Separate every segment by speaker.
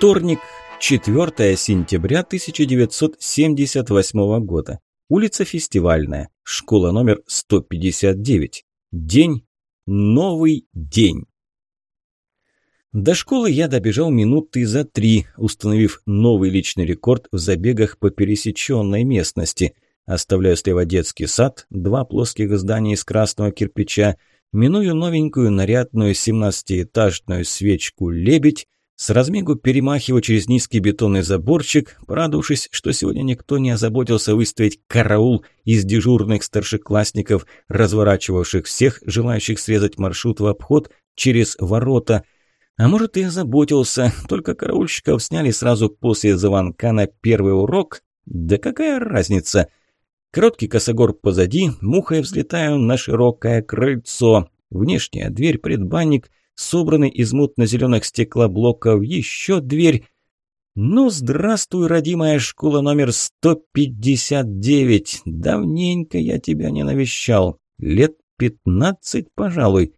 Speaker 1: Вторник, 4 сентября 1978 года. Улица Фестивальная, школа номер 159. День, новый день. До школы я добежал минуты за три, установив новый личный рекорд в забегах по пересеченной местности. Оставляю слева детский сад, два плоских здания из красного кирпича, миную новенькую нарядную 17-этажную свечку «Лебедь», с размегу перемахиваю через низкий бетонный заборчик, порадовавшись, что сегодня никто не озаботился выставить караул из дежурных старшеклассников, разворачивавших всех, желающих срезать маршрут в обход через ворота. А может и озаботился, только караульщиков сняли сразу после звонка на первый урок. Да какая разница? Короткий косогор позади, мухой взлетаю на широкое крыльцо. Внешняя дверь, предбанник – собранный из мутно-зеленых стеклоблоков, еще дверь. «Ну, здравствуй, родимая школа номер 159. Давненько я тебя не навещал. Лет пятнадцать, пожалуй.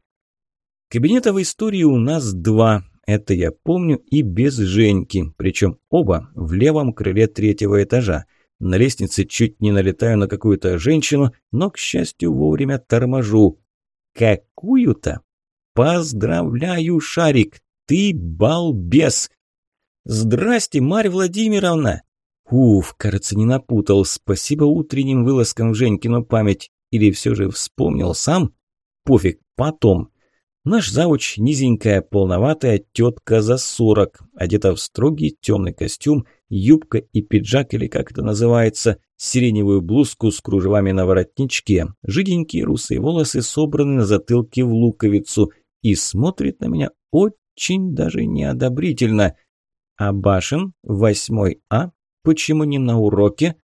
Speaker 1: Кабинета в истории у нас два. Это я помню и без Женьки, причем оба в левом крыле третьего этажа. На лестнице чуть не налетаю на какую-то женщину, но, к счастью, вовремя торможу. Какую-то? «Поздравляю, Шарик! Ты балбес!» «Здрасте, Марья Владимировна!» Уф, кажется, не напутал. Спасибо утренним вылазкам в Женькину память. Или все же вспомнил сам? Пофиг, потом. Наш завуч – низенькая, полноватая тетка за сорок, одета в строгий темный костюм, юбка и пиджак, или как это называется, сиреневую блузку с кружевами на воротничке, жиденькие русые волосы собраны на затылке в луковицу – и смотрит на меня очень даже неодобрительно. А Башин, восьмой А, почему не на уроке?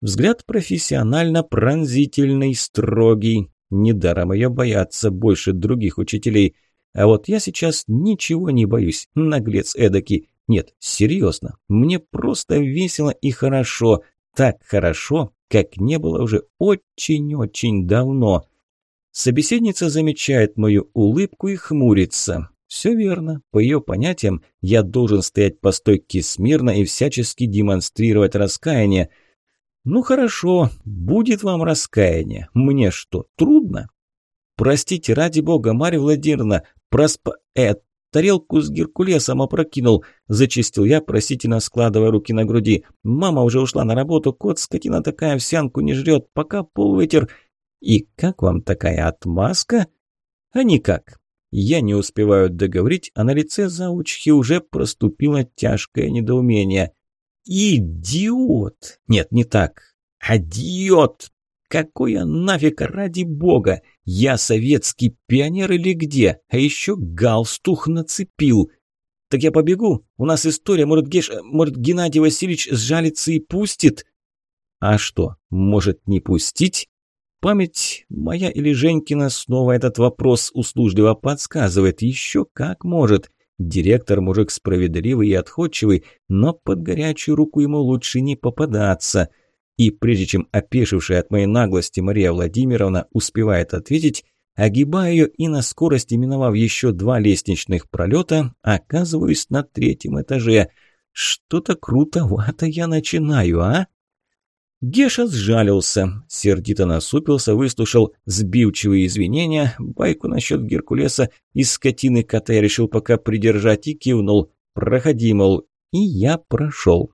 Speaker 1: Взгляд профессионально пронзительный, строгий. Недаром ее боятся больше других учителей. А вот я сейчас ничего не боюсь, наглец эдакий. Нет, серьезно, мне просто весело и хорошо. Так хорошо, как не было уже очень-очень давно. Собеседница замечает мою улыбку и хмурится. Все верно. По ее понятиям, я должен стоять по стойке смирно и всячески демонстрировать раскаяние. Ну хорошо, будет вам раскаяние. Мне что, трудно? Простите, ради бога, Марья Владимировна, проспа... Э, тарелку с геркулесом опрокинул, зачистил я, просительно складывая руки на груди. Мама уже ушла на работу, кот, скотина такая, овсянку не жрет, пока пол вытер... «И как вам такая отмазка?» «А никак». Я не успеваю договорить, а на лице заучки уже проступило тяжкое недоумение. «Идиот!» «Нет, не так. Адиот! Какой я нафиг ради бога! Я советский пионер или где? А еще галстух нацепил!» «Так я побегу. У нас история. Может, Геш... Может, Геннадий Васильевич сжалится и пустит?» «А что, может не пустить?» Память моя или Женькина снова этот вопрос услужливо подсказывает. Еще как может. Директор мужик справедливый и отходчивый, но под горячую руку ему лучше не попадаться. И прежде чем опешившая от моей наглости Мария Владимировна успевает ответить, огибаю ее и на скорости, миновав еще два лестничных пролета, оказываюсь на третьем этаже. Что-то крутовато я начинаю, а? Геша сжалился, сердито насупился, выслушал сбивчивые извинения, байку насчет Геркулеса и скотины кота я решил пока придержать и кивнул. «Проходи, мол». И я прошел.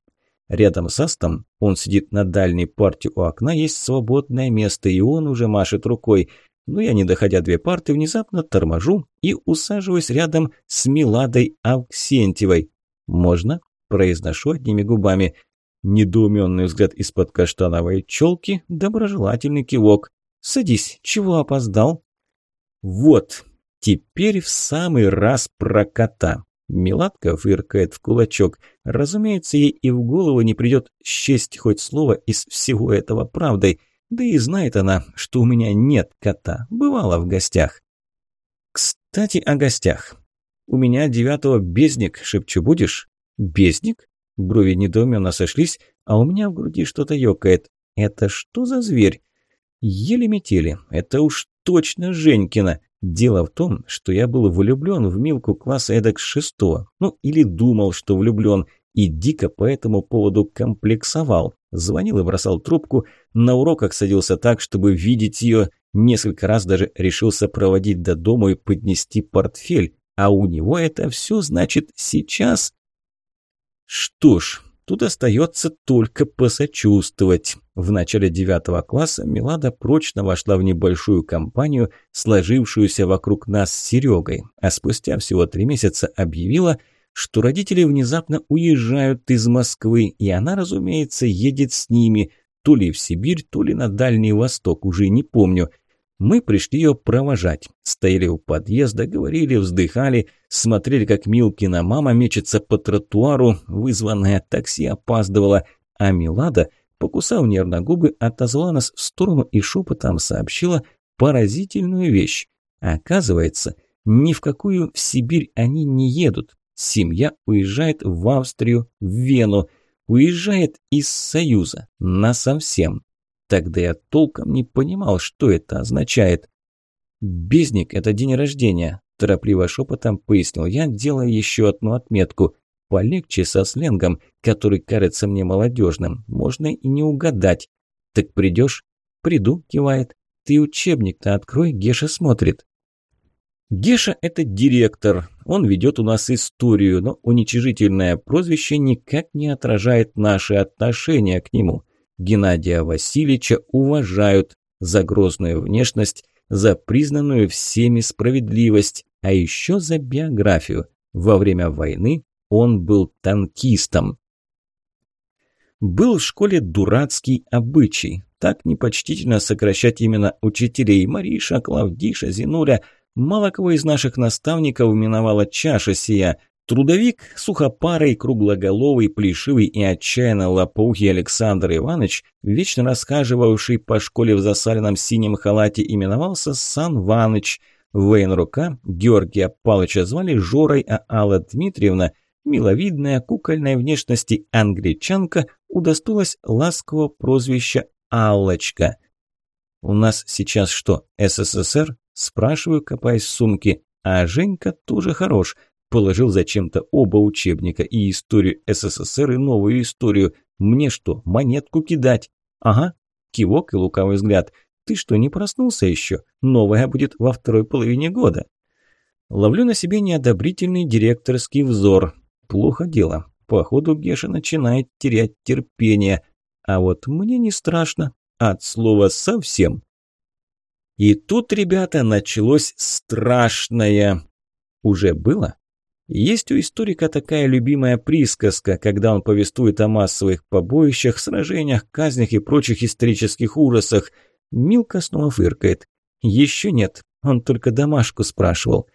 Speaker 1: Рядом с Астом, он сидит на дальней парте у окна, есть свободное место, и он уже машет рукой. Но я, не доходя две парты, внезапно торможу и усаживаюсь рядом с Миладой Авксентьевой. «Можно?» – произношу одними губами. Недоуменный взгляд из-под каштановой челки, доброжелательный кивок. «Садись, чего опоздал?» «Вот, теперь в самый раз про кота». Меладка фыркает в кулачок. Разумеется, ей и в голову не придет счесть хоть слово из всего этого правдой. Да и знает она, что у меня нет кота. Бывало в гостях. Кстати, о гостях. У меня девятого бездник, шепчу, будешь? Бездник? Брови недоуменно сошлись, а у меня в груди что-то ёкает. Это что за зверь? Еле метели. Это уж точно Женькина. Дело в том, что я был влюблен в Милку класса эдак шестого, ну или думал, что влюблен, и дико по этому поводу комплексовал. Звонил и бросал трубку, на уроках садился так, чтобы видеть ее, несколько раз даже решился проводить до дома и поднести портфель, а у него это все значит сейчас. Что ж, Тут остается только посочувствовать. В начале девятого класса Милада прочно вошла в небольшую компанию, сложившуюся вокруг нас с Серегой, а спустя всего три месяца объявила, что родители внезапно уезжают из Москвы, и она, разумеется, едет с ними, то ли в Сибирь, то ли на Дальний Восток, уже не помню – мы пришли ее провожать. Стояли у подъезда, говорили, вздыхали, смотрели, как Милкина мама мечется по тротуару, вызванная такси опаздывала, а Милада, покусав нервно губы, отозвала нас в сторону и шепотом сообщила поразительную вещь. Оказывается, ни в какую в Сибирь они не едут. Семья уезжает в Австрию, в Вену. Уезжает из Союза. Насовсем. Тогда я толком не понимал, что это означает. «Безник – это день рождения», – торопливо шепотом пояснил я, делая еще одну отметку. «Полегче со сленгом, который кажется мне молодежным. Можно и не угадать. Так придешь?» «Приду», – кивает. «Ты учебник-то открой, Геша смотрит». Геша – это директор. Он ведет у нас историю, но уничижительное прозвище никак не отражает наши отношения к нему – Геннадия Васильевича уважают за грозную внешность, за признанную всеми справедливость, а еще за биографию. Во время войны он был танкистом. Был в школе дурацкий обычай. Так непочтительно сокращать именно учителей Мариша, Клавдиша, Зинуля. Мало кого из наших наставников миновала чаша сия. Трудовик, сухопарый, круглоголовый, плешивый и отчаянно лопоухий Александр Иванович, вечно расхаживавший по школе в засаленном синем халате, именовался Сан Ваныч. Военрука Георгия Палыча звали Жорой, а Алла Дмитриевна, миловидная, кукольной внешности англичанка, удостоилась ласкового прозвища Аллочка. «У нас сейчас что, СССР?» – спрашиваю, копаясь в сумке. А Женька тоже хорош – Положил зачем-то оба учебника, и историю СССР, и новую историю. Мне что, монетку кидать? Ага, кивок и лукавый взгляд. Ты что, не проснулся еще? Новая будет во второй половине года. Ловлю на себе неодобрительный директорский взор. Плохо дело. Походу, Геша начинает терять терпение. А вот мне не страшно. От слова совсем. И тут, ребята, началось страшное. Уже было? Есть у историка такая любимая присказка, когда он повествует о массовых побоищах, сражениях, казнях и прочих исторических ужасах. Милка снова фыркает. «Еще нет, он только домашку спрашивал».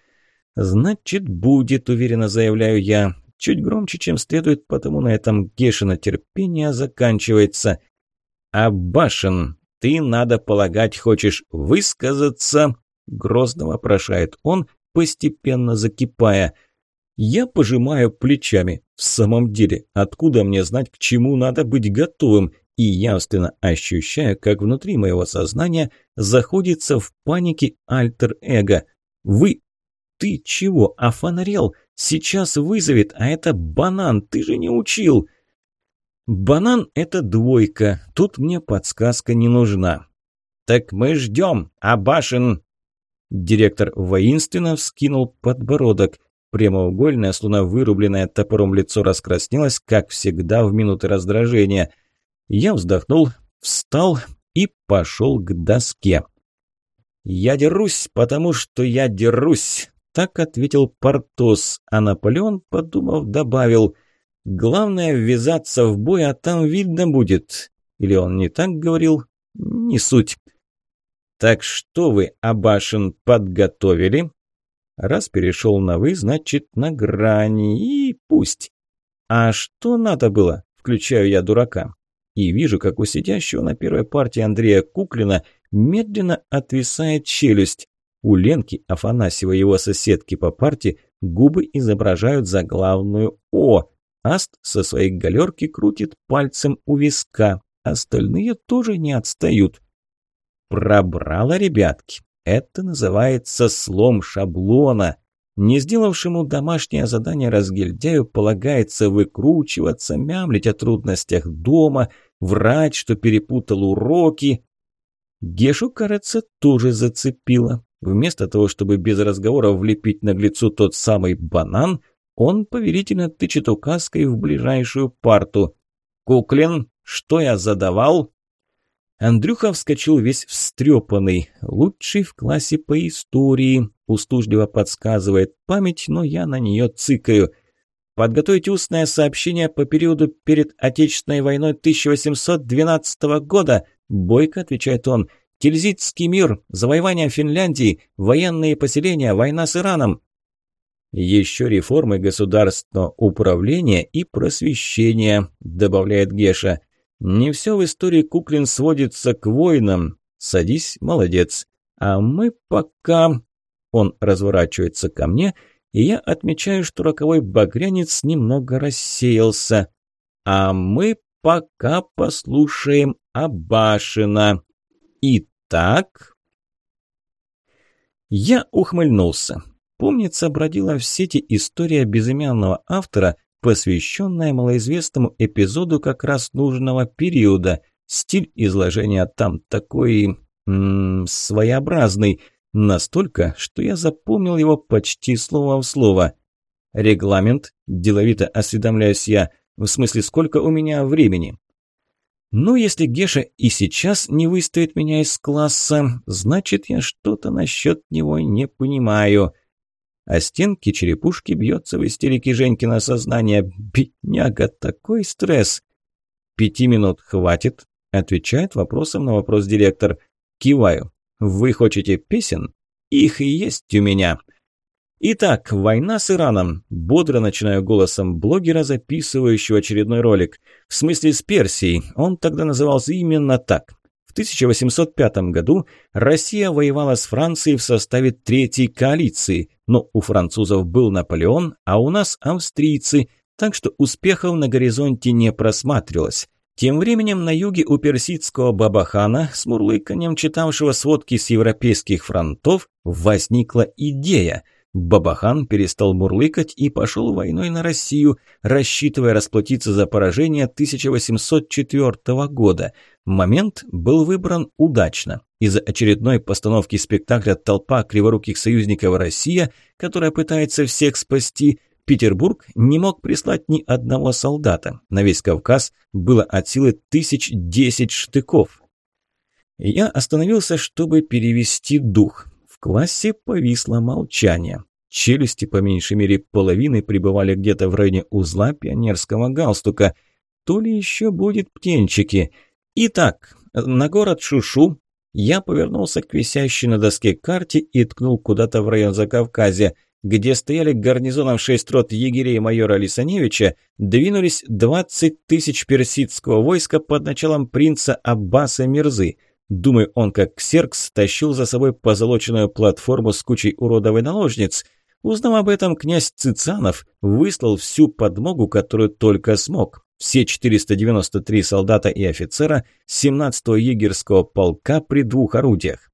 Speaker 1: «Значит, будет», – уверенно заявляю я. Чуть громче, чем следует, потому на этом Гешина терпение заканчивается. «Абашин, ты, надо полагать, хочешь высказаться?» – грозно вопрошает он, постепенно закипая – я пожимаю плечами. В самом деле, откуда мне знать, к чему надо быть готовым? И явственно ощущаю, как внутри моего сознания заходится в панике альтер-эго. Вы... Ты чего, офонарел? Сейчас вызовет, а это банан, ты же не учил. Банан – это двойка, тут мне подсказка не нужна. Так мы ждем, Абашин. Директор воинственно вскинул подбородок. Прямоугольное, словно вырубленное топором лицо раскраснелось, как всегда в минуты раздражения. Я вздохнул, встал и пошел к доске. «Я дерусь, потому что я дерусь», – так ответил Портос, а Наполеон, подумав, добавил «Главное ввязаться в бой, а там видно будет». Или он не так говорил? Не суть. «Так что вы, Абашин, подготовили?» Раз перешел на «вы», значит, на грани, и пусть. А что надо было? Включаю я дурака. И вижу, как у сидящего на первой партии Андрея Куклина медленно отвисает челюсть. У Ленки Афанасьева, его соседки по парте, губы изображают заглавную «О». Аст со своей галерки крутит пальцем у виска. Остальные тоже не отстают. Пробрало, ребятки. Это называется слом шаблона. Не сделавшему домашнее задание разгильдяю полагается выкручиваться, мямлить о трудностях дома, врать, что перепутал уроки. Гешу, кажется, тоже зацепило. Вместо того, чтобы без разговора влепить наглецу тот самый банан, он повелительно тычет указкой в ближайшую парту. «Куклин, что я задавал?» Андрюха вскочил весь встрепанный. Лучший в классе по истории. Услужливо подсказывает память, но я на нее цыкаю. Подготовить устное сообщение по периоду перед Отечественной войной 1812 года. Бойко отвечает он. Тильзитский мир, завоевание Финляндии, военные поселения, война с Ираном. Еще реформы государственного управления и просвещения, добавляет Геша. Не все в истории Куклин сводится к войнам. Садись, молодец. А мы пока... Он разворачивается ко мне, и я отмечаю, что роковой багрянец немного рассеялся. А мы пока послушаем Абашина. Итак... Я ухмыльнулся. Помнится, бродила в сети история безымянного автора, посвященная малоизвестному эпизоду как раз нужного периода. Стиль изложения там такой... М -м, своеобразный. Настолько, что я запомнил его почти слово в слово. «Регламент?» – деловито осведомляюсь я. «В смысле, сколько у меня времени?» «Ну, если Геша и сейчас не выставит меня из класса, значит, я что-то насчет него не понимаю». А стенки черепушки бьется в истерике Женькина сознание. Бедняга, такой стресс. «Пяти минут хватит?» – отвечает вопросом на вопрос директор. Киваю. «Вы хотите песен? Их и есть у меня». Итак, война с Ираном. Бодро начинаю голосом блогера, записывающего очередной ролик. В смысле с Персией. Он тогда назывался именно так. В 1805 году Россия воевала с Францией в составе Третьей коалиции, но у французов был Наполеон, а у нас австрийцы, так что успехов на горизонте не просматривалось. Тем временем на юге у персидского Бабахана, с мурлыканьем читавшего сводки с европейских фронтов, возникла идея – Бабахан перестал мурлыкать и пошел войной на Россию, рассчитывая расплатиться за поражение 1804 года. Момент был выбран удачно. Из-за очередной постановки спектакля «Толпа криворуких союзников Россия», которая пытается всех спасти, Петербург не мог прислать ни одного солдата. На весь Кавказ было от силы тысяч десять штыков. Я остановился, чтобы перевести дух. Классе повисло молчание. Челюсти, по меньшей мере половины, пребывали где-то в районе узла пионерского галстука. То ли еще будет птенчики. Итак, на город Шушу я повернулся к висящей на доске карте и ткнул куда-то в район Закавказья, где стояли гарнизоном шесть рот егерей майора Лисаневича, двинулись 20 тысяч персидского войска под началом принца Аббаса Мирзы – Думаю, он как ксеркс тащил за собой позолоченную платформу с кучей уродовой наложниц. Узнав об этом, князь Цицанов выслал всю подмогу, которую только смог. Все 493 солдата и офицера 17-го егерского полка при двух орудиях.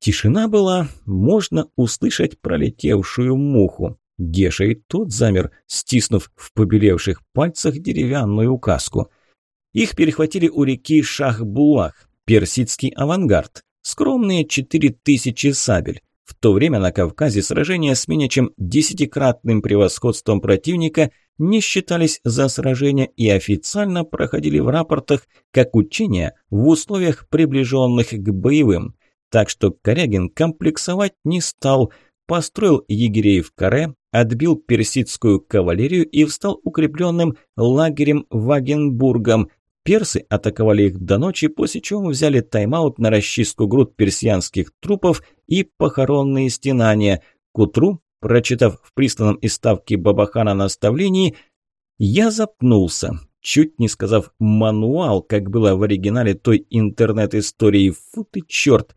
Speaker 1: Тишина была, можно услышать пролетевшую муху. Геша и тот замер, стиснув в побелевших пальцах деревянную указку. Их перехватили у реки Шахбулах персидский авангард, скромные 4000 сабель. В то время на Кавказе сражения с менее чем десятикратным превосходством противника не считались за сражения и официально проходили в рапортах как учения в условиях, приближенных к боевым. Так что Корягин комплексовать не стал, построил егерей в каре, отбил персидскую кавалерию и встал укрепленным лагерем Вагенбургом, Персы атаковали их до ночи, после чего взяли тайм-аут на расчистку груд персианских трупов и похоронные стенания. К утру, прочитав в присланном из ставки Бабахана наставлении, я запнулся, чуть не сказав «мануал», как было в оригинале той интернет-истории. Фу ты черт!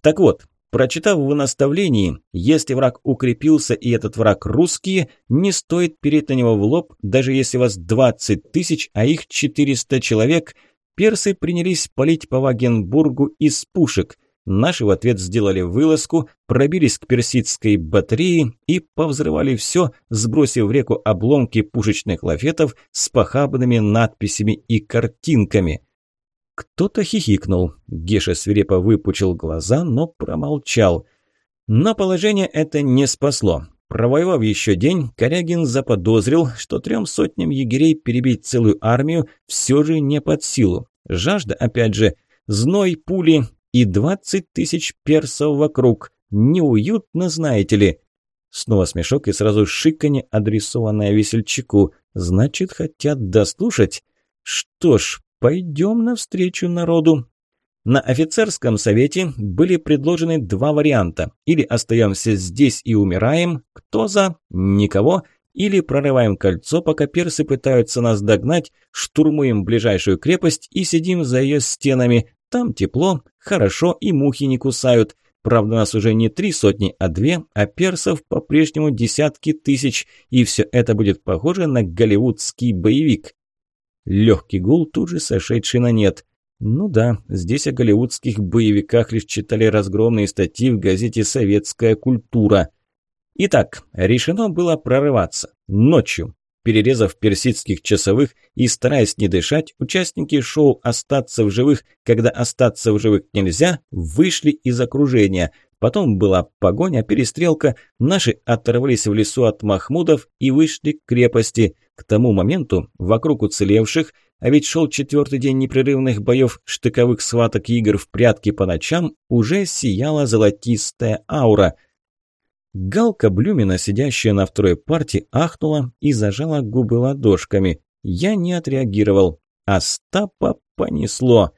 Speaker 1: Так вот, Прочитав в наставлении, если враг укрепился и этот враг русские, не стоит перейти на него в лоб, даже если вас 20 тысяч, а их 400 человек. Персы принялись палить по Вагенбургу из пушек. Наши в ответ сделали вылазку, пробились к персидской батарее и повзрывали все, сбросив в реку обломки пушечных лафетов с похабными надписями и картинками. Кто-то хихикнул. Геша свирепо выпучил глаза, но промолчал. Но положение это не спасло. Провоевав еще день, Корягин заподозрил, что трем сотням егерей перебить целую армию все же не под силу. Жажда, опять же, зной, пули и двадцать тысяч персов вокруг. Неуютно, знаете ли. Снова смешок и сразу шиканье, адресованное весельчаку. Значит, хотят дослушать? Что ж, пойдем навстречу народу. На офицерском совете были предложены два варианта. Или остаемся здесь и умираем, кто за, никого, или прорываем кольцо, пока персы пытаются нас догнать, штурмуем ближайшую крепость и сидим за ее стенами. Там тепло, хорошо и мухи не кусают. Правда, нас уже не три сотни, а две, а персов по-прежнему десятки тысяч, и все это будет похоже на голливудский боевик. Легкий гул, тут же сошедший на нет – ну да, здесь о голливудских боевиках лишь читали разгромные статьи в газете «Советская культура». Итак, решено было прорываться. Ночью. Перерезав персидских часовых и стараясь не дышать, участники шоу «Остаться в живых», когда остаться в живых нельзя, вышли из окружения. Потом была погоня, перестрелка, наши оторвались в лесу от Махмудов и вышли к крепости. К тому моменту вокруг уцелевших а ведь шел четвертый день непрерывных боев, штыковых схваток и игр в прятки по ночам, уже сияла золотистая аура. Галка Блюмина, сидящая на второй парте, ахнула и зажала губы ладошками. Я не отреагировал. Остапа понесло.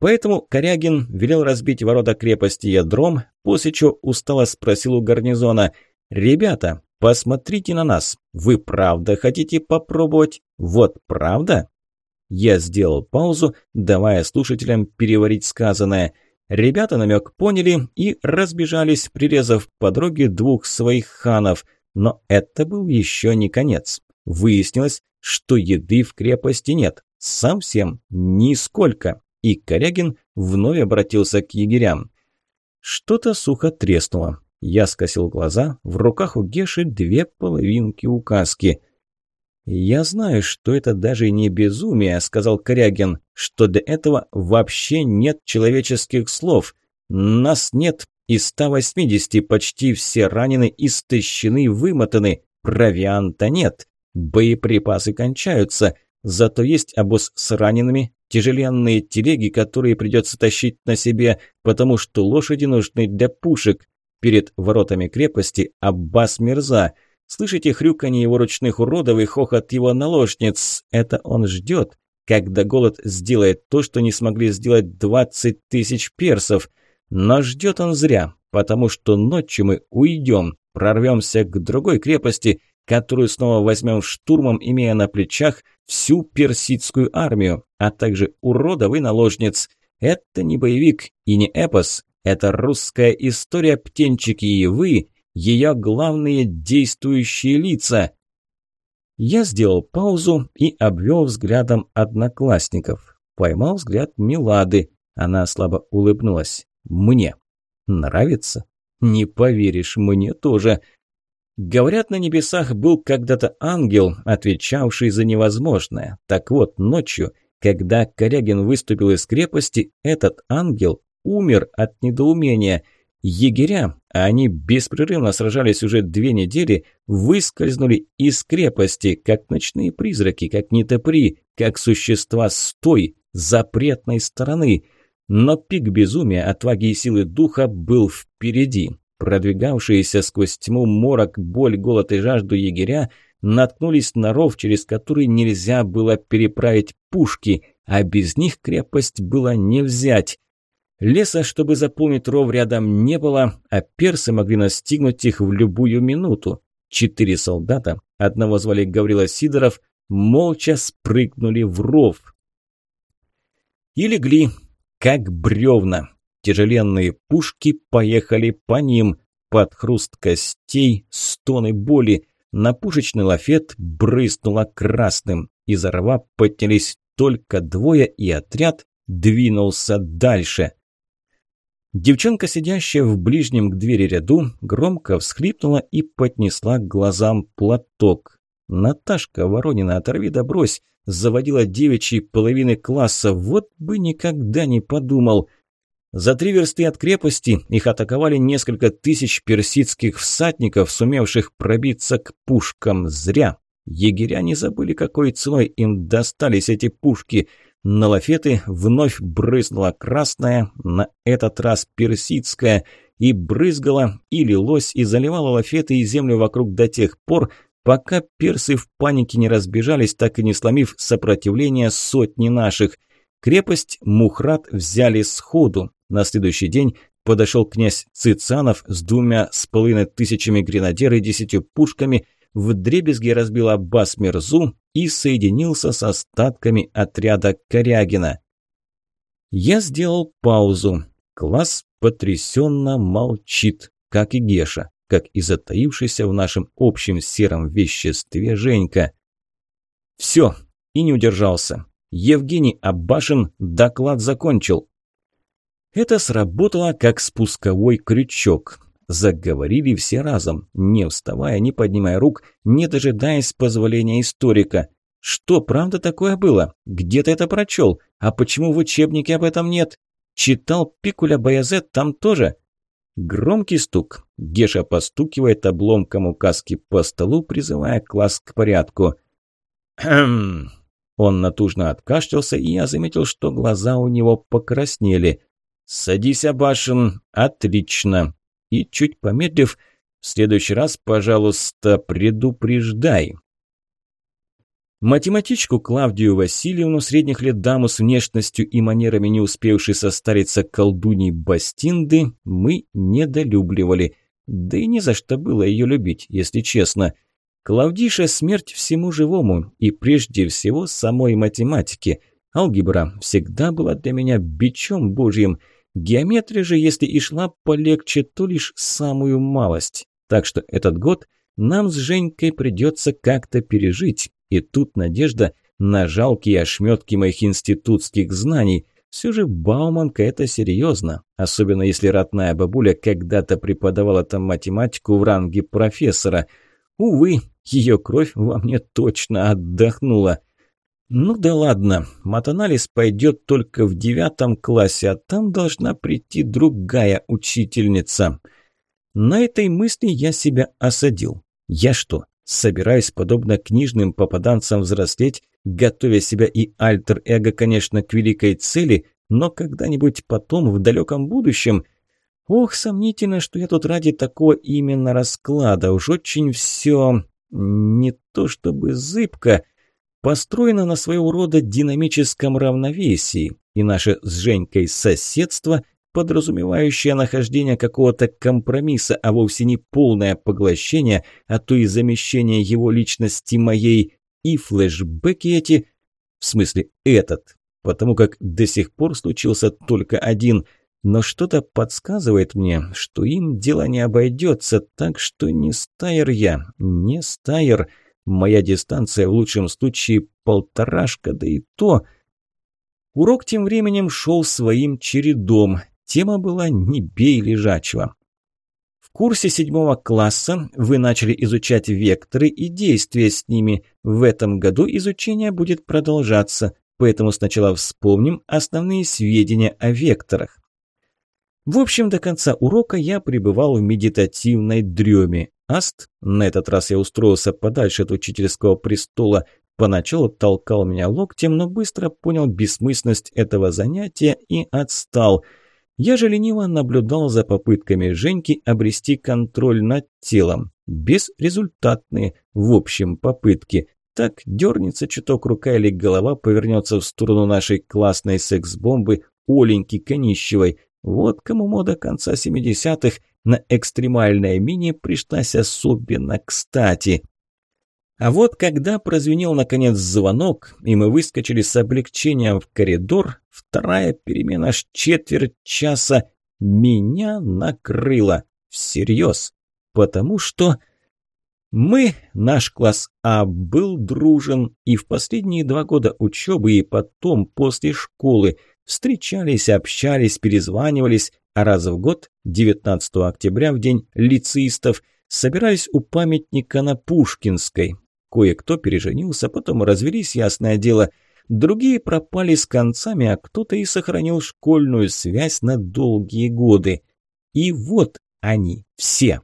Speaker 1: Поэтому Корягин велел разбить ворота крепости ядром, после чего устало спросил у гарнизона «Ребята, посмотрите на нас. Вы правда хотите попробовать? Вот правда?» Я сделал паузу, давая слушателям переварить сказанное. Ребята намек поняли и разбежались, прирезав по дороге двух своих ханов. Но это был еще не конец. Выяснилось, что еды в крепости нет. Совсем нисколько. И Корягин вновь обратился к егерям. Что-то сухо треснуло. Я скосил глаза, в руках у Геши две половинки указки. «Я знаю, что это даже не безумие», – сказал Корягин, – «что для этого вообще нет человеческих слов. Нас нет, и 180 почти все ранены, истощены, вымотаны, провианта нет, боеприпасы кончаются, зато есть обоз с ранеными, тяжеленные телеги, которые придется тащить на себе, потому что лошади нужны для пушек. Перед воротами крепости Аббас Мирза – Слышите хрюканье его ручных уродов и хохот его наложниц? Это он ждет, когда голод сделает то, что не смогли сделать двадцать тысяч персов. Но ждет он зря, потому что ночью мы уйдем, прорвемся к другой крепости, которую снова возьмем штурмом, имея на плечах всю персидскую армию, а также уродов и наложниц. Это не боевик и не эпос, это русская история, птенчики, и вы – ее главные действующие лица. Я сделал паузу и обвел взглядом одноклассников. Поймал взгляд Милады. Она слабо улыбнулась. «Мне. Нравится? Не поверишь, мне тоже. Говорят, на небесах был когда-то ангел, отвечавший за невозможное. Так вот, ночью, когда Корягин выступил из крепости, этот ангел умер от недоумения – Егеря, а они беспрерывно сражались уже две недели, выскользнули из крепости, как ночные призраки, как нетопри, как существа с той, запретной стороны. Но пик безумия, отваги и силы духа был впереди. Продвигавшиеся сквозь тьму морок, боль, голод и жажду егеря наткнулись на ров, через который нельзя было переправить пушки, а без них крепость было не взять. Леса, чтобы заполнить ров рядом, не было, а персы могли настигнуть их в любую минуту. Четыре солдата, одного звали Гаврила Сидоров, молча спрыгнули в ров. И легли, как бревна. Тяжеленные пушки поехали по ним. Под хруст костей, стоны боли. На пушечный лафет брызнуло красным. Из рва поднялись только двое, и отряд двинулся дальше. Девчонка, сидящая в ближнем к двери ряду, громко всхлипнула и поднесла к глазам платок. Наташка Воронина, оторви да брось, заводила девичьей половины класса, вот бы никогда не подумал. За три версты от крепости их атаковали несколько тысяч персидских всадников, сумевших пробиться к пушкам. Зря. Егеря не забыли, какой ценой им достались эти пушки. На лафеты вновь брызнула красная, на этот раз персидская, и брызгала, и лилось, и заливала лафеты и землю вокруг до тех пор, пока персы в панике не разбежались, так и не сломив сопротивление сотни наших. Крепость Мухрат взяли сходу. На следующий день подошел князь Цицанов с двумя с половиной тысячами гренадер и десятью пушками, в дребезге разбил Аббас Мирзу и соединился с остатками отряда Корягина. Я сделал паузу. Класс потрясенно молчит, как и Геша как и затаившийся в нашем общем сером веществе Женька. Все, и не удержался. Евгений Абашин доклад закончил. Это сработало как спусковой крючок. Заговорили все разом, не вставая, не поднимая рук, не дожидаясь позволения историка. Что, правда такое было? Где ты это прочел? А почему в учебнике об этом нет? Читал Пикуля Баязет там тоже? Громкий стук. Геша постукивает обломком указки по столу, призывая класс к порядку. «Хм...» Он натужно откашлялся, и я заметил, что глаза у него покраснели. «Садись, Абашин. Отлично!» И чуть помедлив, «В следующий раз, пожалуйста, предупреждай». Математичку Клавдию Васильевну, средних лет даму с внешностью и манерами, не успевшей состариться колдуней Бастинды, мы недолюбливали. Да и не за что было ее любить, если честно. Клавдиша – смерть всему живому, и прежде всего самой математике. Алгебра всегда была для меня бичом божьим. Геометрия же, если и шла полегче, то лишь самую малость. Так что этот год нам с Женькой придется как-то пережить. И тут надежда на жалкие ошметки моих институтских знаний. Все же Бауманка – это серьезно, особенно если родная бабуля когда-то преподавала там математику в ранге профессора. Увы, ее кровь во мне точно отдохнула. Ну да ладно, матанализ пойдет только в девятом классе, а там должна прийти другая учительница. На этой мысли я себя осадил. Я что, Собираюсь, подобно книжным попаданцам, взрослеть, готовя себя и альтер-эго, конечно, к великой цели, но когда-нибудь потом, в далеком будущем... Ох, сомнительно, что я тут ради такого именно расклада. Уж очень все не то чтобы зыбко, построено на своего рода динамическом равновесии, и наше с Женькой соседство подразумевающее нахождение какого-то компромисса, а вовсе не полное поглощение, а то и замещение его личности моей, и флешбеки эти, в смысле этот, потому как до сих пор случился только один, но что-то подсказывает мне, что им дело не обойдется, так что не стайер я, не стайер, моя дистанция в лучшем случае полторашка, да и то... Урок тем временем шел своим чередом. Тема была «Не бей лежачего». В курсе седьмого класса вы начали изучать векторы и действия с ними. В этом году изучение будет продолжаться, поэтому сначала вспомним основные сведения о векторах. В общем, до конца урока я пребывал в медитативной дреме. Аст, на этот раз я устроился подальше от учительского престола, поначалу толкал меня локтем, но быстро понял бессмысленность этого занятия и отстал – я же лениво наблюдал за попытками Женьки обрести контроль над телом. Безрезультатные, в общем, попытки. Так дернется чуток рука или голова повернется в сторону нашей классной секс-бомбы Оленьки Конищевой. Вот кому мода конца 70-х на экстремальное мини пришлась особенно кстати. А вот когда прозвенел наконец звонок, и мы выскочили с облегчением в коридор, вторая перемена аж четверть часа меня накрыла. Всерьез. Потому что мы, наш класс А, был дружен, и в последние два года учебы, и потом, после школы, встречались, общались, перезванивались, а раз в год, 19 октября, в день лицеистов, собирались у памятника на Пушкинской. Кое-кто переженился, потом развелись, ясное дело. Другие пропали с концами, а кто-то и сохранил школьную связь на долгие годы. И вот они все.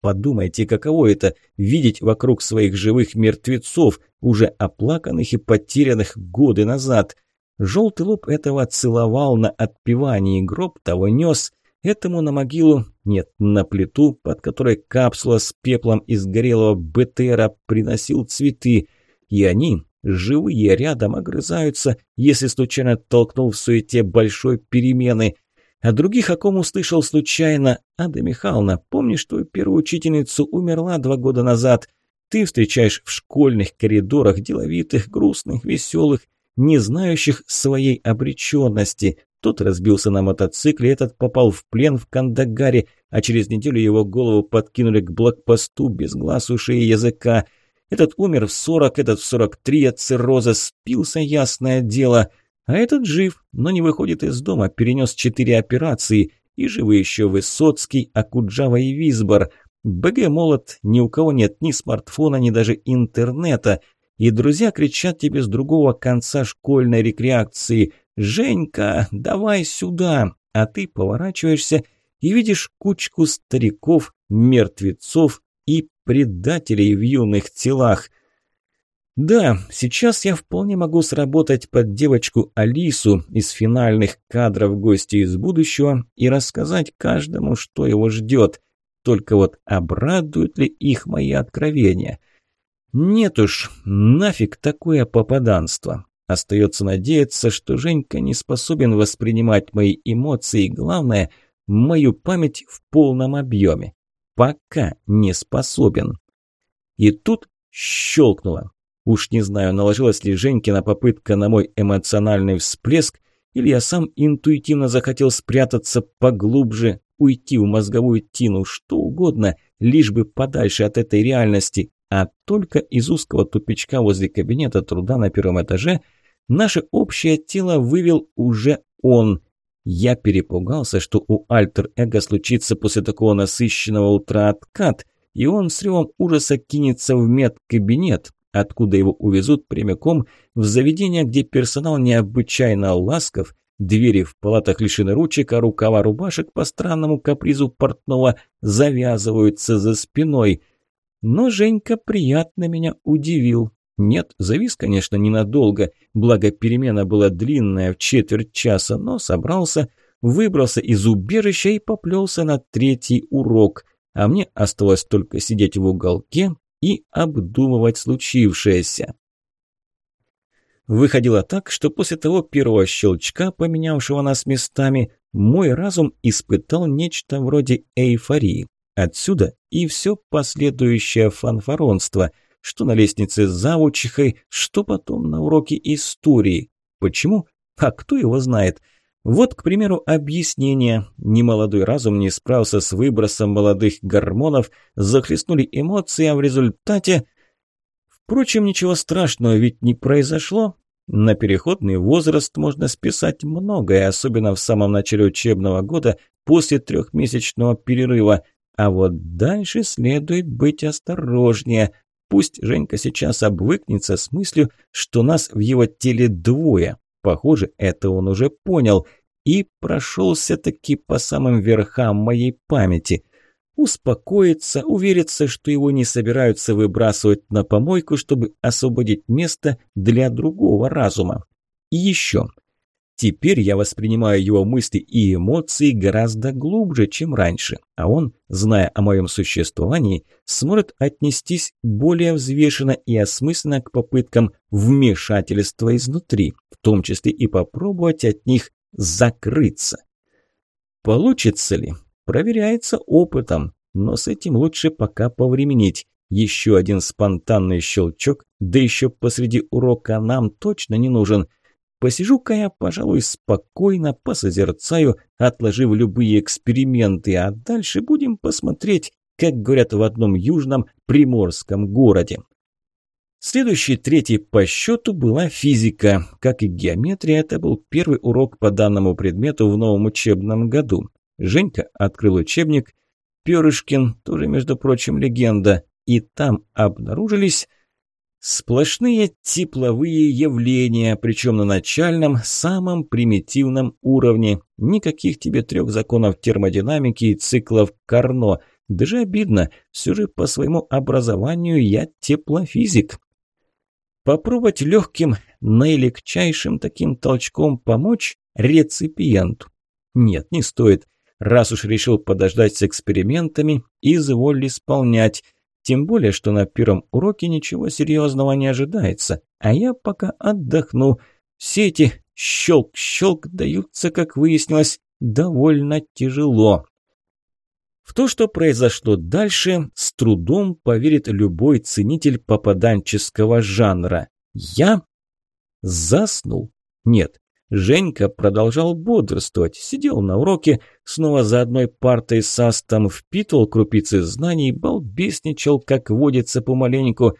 Speaker 1: Подумайте, каково это – видеть вокруг своих живых мертвецов, уже оплаканных и потерянных годы назад. Желтый лоб этого целовал на отпевании, гроб того нес. Этому на могилу, нет, на плиту, под которой капсула с пеплом из горелого БТРа приносил цветы. И они, живые, рядом огрызаются, если случайно толкнул в суете большой перемены – а других, о ком услышал случайно. Ада Михайловна, помнишь, твою первую учительницу умерла два года назад? Ты встречаешь в школьных коридорах деловитых, грустных, веселых, не знающих своей обреченности. Тот разбился на мотоцикле, этот попал в плен в Кандагаре, а через неделю его голову подкинули к блокпосту без глаз, ушей и языка. Этот умер в сорок, этот в сорок три от цирроза, спился, ясное дело. А этот жив, но не выходит из дома, перенес четыре операции. И живы еще Высоцкий, Акуджава и Висбор. БГ молод, ни у кого нет ни смартфона, ни даже интернета. И друзья кричат тебе с другого конца школьной рекреации «Женька, давай сюда!» А ты поворачиваешься и видишь кучку стариков, мертвецов и предателей в юных телах – да, сейчас я вполне могу сработать под девочку Алису из финальных кадров «Гости из будущего» и рассказать каждому, что его ждет. Только вот обрадуют ли их мои откровения? Нет уж, нафиг такое попаданство. Остается надеяться, что Женька не способен воспринимать мои эмоции и, главное, мою память в полном объеме. Пока не способен. И тут щелкнуло. Уж не знаю, наложилась ли Женькина попытка на мой эмоциональный всплеск, или я сам интуитивно захотел спрятаться поглубже, уйти в мозговую тину, что угодно, лишь бы подальше от этой реальности, а только из узкого тупичка возле кабинета труда на первом этаже наше общее тело вывел уже он. Я перепугался, что у альтер-эго случится после такого насыщенного утра откат, и он с ревом ужаса кинется в медкабинет, откуда его увезут прямиком в заведение, где персонал необычайно ласков, двери в палатах лишены ручек, а рукава рубашек по странному капризу портного завязываются за спиной. Но Женька приятно меня удивил. Нет, завис, конечно, ненадолго, благо перемена была длинная, в четверть часа, но собрался, выбрался из убежища и поплелся на третий урок, а мне осталось только сидеть в уголке и обдумывать случившееся. Выходило так, что после того первого щелчка, поменявшего нас местами, мой разум испытал нечто вроде эйфории. Отсюда и все последующее фанфаронство, что на лестнице завучихой, что потом на уроке истории. Почему? А кто его знает? Вот, к примеру, объяснение. Немолодой разум не справился с выбросом молодых гормонов, захлестнули эмоции, а в результате... Впрочем, ничего страшного ведь не произошло. На переходный возраст можно списать многое, особенно в самом начале учебного года, после трехмесячного перерыва. А вот дальше следует быть осторожнее. Пусть Женька сейчас обвыкнется с мыслью, что нас в его теле двое, Похоже, это он уже понял и прошелся таки по самым верхам моей памяти. Успокоиться, увериться, что его не собираются выбрасывать на помойку, чтобы освободить место для другого разума. И еще. Теперь я воспринимаю его мысли и эмоции гораздо глубже, чем раньше, а он, зная о моем существовании, сможет отнестись более взвешенно и осмысленно к попыткам вмешательства изнутри, в том числе и попробовать от них закрыться. Получится ли? Проверяется опытом, но с этим лучше пока повременить. Еще один спонтанный щелчок, да еще посреди урока нам точно не нужен – Посижу-ка я, пожалуй, спокойно посозерцаю, отложив любые эксперименты, а дальше будем посмотреть, как говорят в одном южном приморском городе. Следующий, третий по счету, была физика. Как и геометрия, это был первый урок по данному предмету в новом учебном году. Женька открыл учебник. Перышкин, тоже, между прочим, легенда. И там обнаружились сплошные тепловые явления, причем на начальном, самом примитивном уровне. Никаких тебе трех законов термодинамики и циклов Карно. Даже обидно, все же по своему образованию я теплофизик. Попробовать легким, наилегчайшим таким толчком помочь реципиенту? Нет, не стоит. Раз уж решил подождать с экспериментами, изволь исполнять. Тем более, что на первом уроке ничего серьезного не ожидается, а я пока отдохну. Все эти щелк-щелк даются, как выяснилось, довольно тяжело. В то, что произошло дальше, с трудом поверит любой ценитель попаданческого жанра. Я заснул. Нет, Женька продолжал бодрствовать, сидел на уроке, снова за одной партой с Астом впитывал крупицы знаний, балбесничал, как водится помаленьку.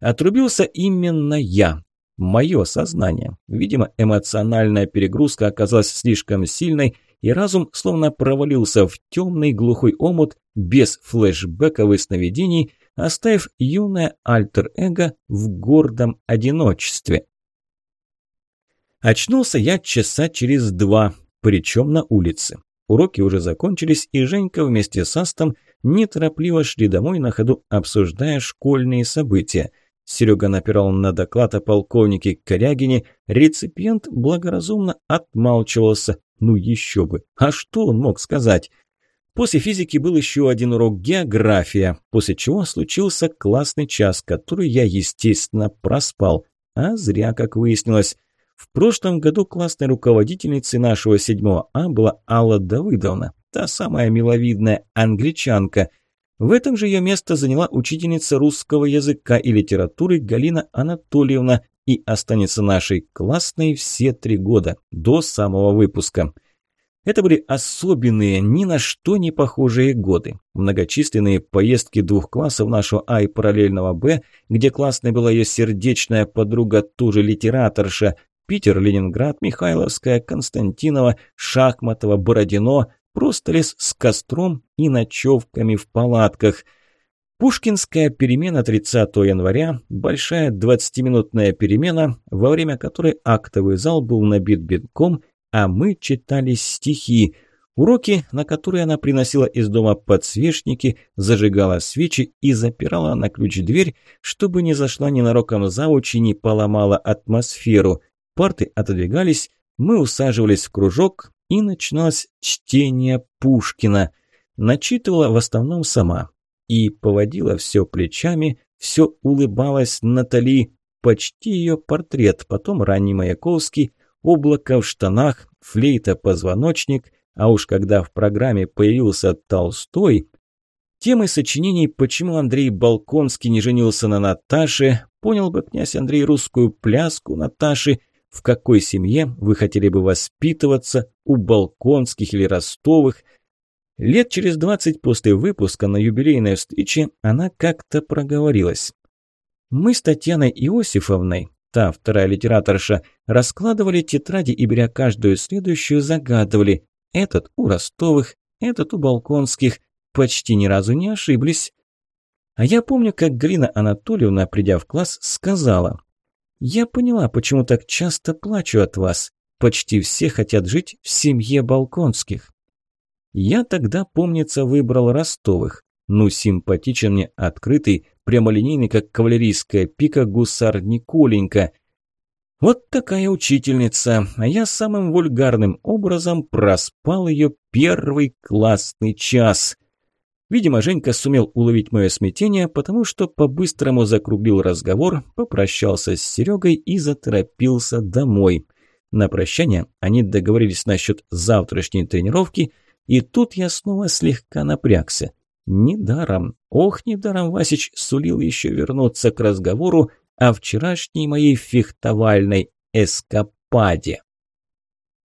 Speaker 1: Отрубился именно я, мое сознание. Видимо, эмоциональная перегрузка оказалась слишком сильной, и разум словно провалился в темный глухой омут без флешбеков и сновидений, оставив юное альтер-эго в гордом одиночестве. Очнулся я часа через два, причем на улице. Уроки уже закончились, и Женька вместе с Астом неторопливо шли домой на ходу, обсуждая школьные события. Серега напирал на доклад о полковнике Корягине, реципиент благоразумно отмалчивался, ну еще бы. А что он мог сказать? После физики был еще один урок география, после чего случился классный час, который я, естественно, проспал. А зря, как выяснилось. В прошлом году классной руководительницей нашего 7 А была Алла Давыдовна, та самая миловидная англичанка. В этом же ее место заняла учительница русского языка и литературы Галина Анатольевна, и останется нашей классной все три года, до самого выпуска. Это были особенные, ни на что не похожие годы. Многочисленные поездки двух классов нашего А и параллельного Б, где классной была ее сердечная подруга, тоже литераторша, Питер, Ленинград, Михайловская, Константинова, Шахматова, Бородино, просто лес с костром и ночевками в палатках – Пушкинская перемена 30 января, большая 20-минутная перемена, во время которой актовый зал был набит битком, а мы читали стихи. Уроки, на которые она приносила из дома подсвечники, зажигала свечи и запирала на ключ дверь, чтобы не зашла ненароком завуч и не поломала атмосферу. Парты отодвигались, мы усаживались в кружок, и начиналось чтение Пушкина. Начитывала в основном сама и поводила все плечами, все улыбалась Натали, почти ее портрет, потом ранний Маяковский, облако в штанах, флейта-позвоночник, а уж когда в программе появился Толстой, темы сочинений «Почему Андрей Балконский не женился на Наташе», «Понял бы князь Андрей русскую пляску Наташи», «В какой семье вы хотели бы воспитываться, у Балконских или Ростовых», Лет через двадцать после выпуска на юбилейной встрече она как-то проговорилась. Мы с Татьяной Иосифовной, та вторая литераторша, раскладывали тетради и, беря каждую следующую, загадывали. Этот у Ростовых, этот у Балконских. Почти ни разу не ошиблись. А я помню, как Галина Анатольевна, придя в класс, сказала. «Я поняла, почему так часто плачу от вас. Почти все хотят жить в семье Балконских». Я тогда, помнится, выбрал Ростовых. Ну, симпатичен мне открытый, прямолинейный, как кавалерийская пика, гусар Николенька. Вот такая учительница, а я самым вульгарным образом проспал ее первый классный час. Видимо, Женька сумел уловить мое смятение, потому что по-быстрому закруглил разговор, попрощался с Серегой и заторопился домой. На прощание они договорились насчет завтрашней тренировки – и тут я снова слегка напрягся. Недаром, ох, недаром Васич сулил еще вернуться к разговору о вчерашней моей фехтовальной эскападе.